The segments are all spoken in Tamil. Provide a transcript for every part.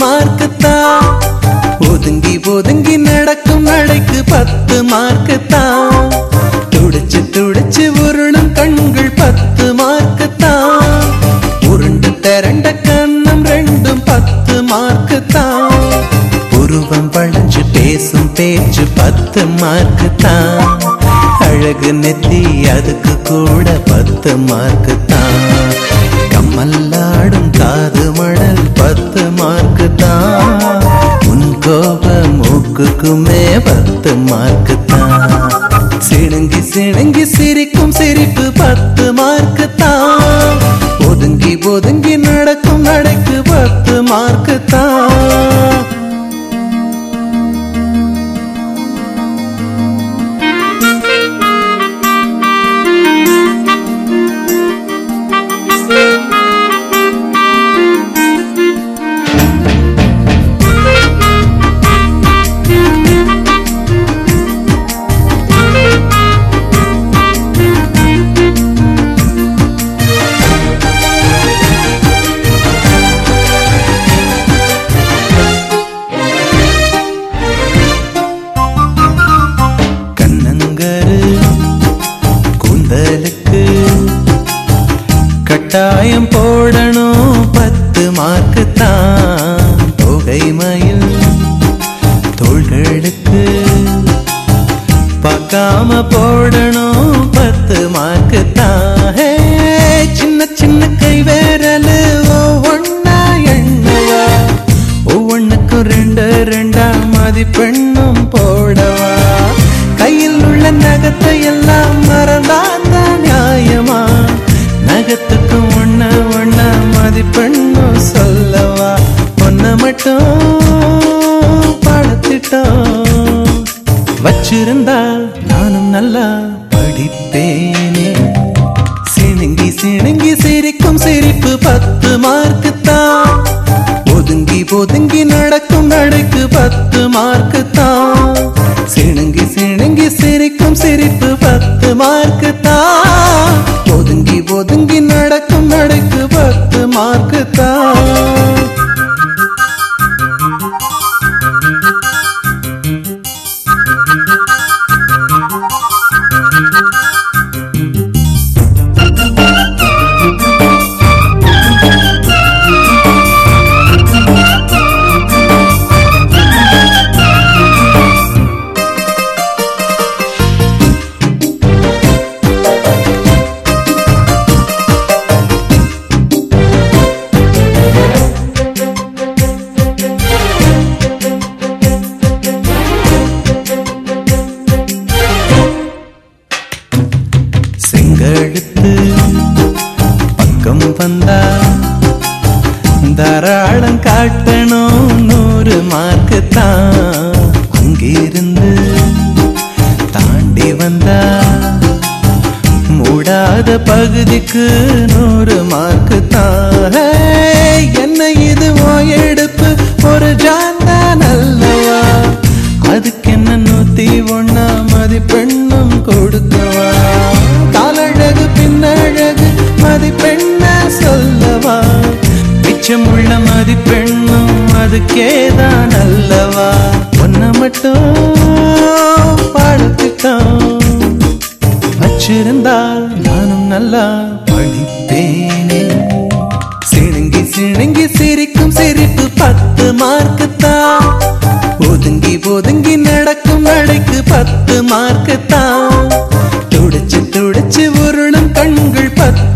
மார்க்குத்தான். ஒதுங்கி ஒதுங்கி நடக்கும் நடைக்கு பத்து மார்க்குத்தான். துடிச்சு துடிச்சு உருளும் கண்கள் பத்து மார்க்குத்தான். உருண்டு திரண்ட கண்ணம் ரெண்டும் பத்து மார்க்குத்தான். உருவம் பழஞ்சு பேசும் பேச்சு பத்து மார்க்குத்தான். அழகு நெத்தி அதுக்கு கூட பத்து மார்க்குத்தான். கம்மல்லாடும் காது மணல் பத்து மார்க்கு தான். உன் கோப மூக்குக்குமே பத்து மார்க்கு தான். சிணுங்கி சிணுங்கி சிரிக்கும் சிரிப்பு பத்து மார்க்கு தான். ஒதுங்கி ஒதுங்கி நடக்கும் நடக்கு பத்து மார்க்கு தான். கட்டாயம் போடணும் பத்து மார்க்கு தான். தொகை மயில் தோள்களுக்கு பார்க்காம போடணும் பத்து மார்க்கு தான். சின்ன சின்ன கை விரலு ஒவ்வொன்னா எண்ணுவா ஒவ்வொன்னுக்கும் ரெண்டு ரெண்டா மதிப்பெண்ணும் போடவா? கையில் உள்ள நகத்தை எல்லாம் உலகத்துக்கு ஒண்ண ஒண்ண மதிப்பெண்ணும் சொல்லவா? ஒன்ன மட்டும் படுத்திட்டோம். வச்சிருந்தா நானும் நல்லா படிப்பேனே சிணுங்கி சிணுங்கி சிரிக்கும் சிரிப்பு பத்து மார்க்கு தான். ஒதுங்கி ஒதுங்கி நடக்கும் நடைக்கு பத்து மார்க்கு தான். சிணுங்கி சிணுங்கி சிரிக்கும் சிரிப்பு பத்து மார்க்கு தான். ஒதுங்கி ஒதுங்கி மார்க்கு கழுத்து பக்கம் வந்தா தாராளம் காட்டணும் நூறு மார்க்கு தான். அங்கிருந்து தாண்டி வந்தா மூடாத பகுதிக்கு நூறு மார்க்கு தான். என்ன மிச்சமுள்ள மதிப்பெண்ணும் அதுக்கேதான் அல்லவா ஒன்ன மட்டும் பாடத்திட்டம். வச்சிருந்தால் நானும் நல்லா படிப்பேனே. சிணுங்கி சிணுங்கி சிரிக்கும் சிரிப்பு பத்து மார்க்குத்தான். ஒதுங்கி ஒதுங்கி நடக்கும் நடைக்கு பத்து மார்க்குத்தான். துடிச்சு துடிச்சு உருளும் கண்கள் பத்து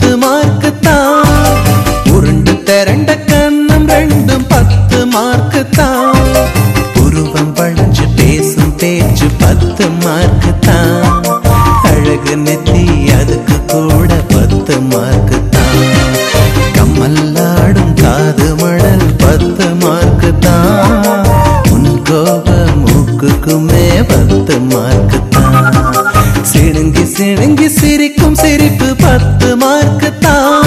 பத்து மார்க்கு தான். அழகு நெத்தி அதுக்கு கூட பத்து மார்க்கு தான். கம்மல்லாடும் காது மடல் பத்து மார்க்கு தான். உன் கோப மூக்குக்குமே பத்து மார்க்கு தான். சிணுங்கி சிணுங்கி சிரிக்கும் சிரிப்பு பத்து மார்க்கு தான்.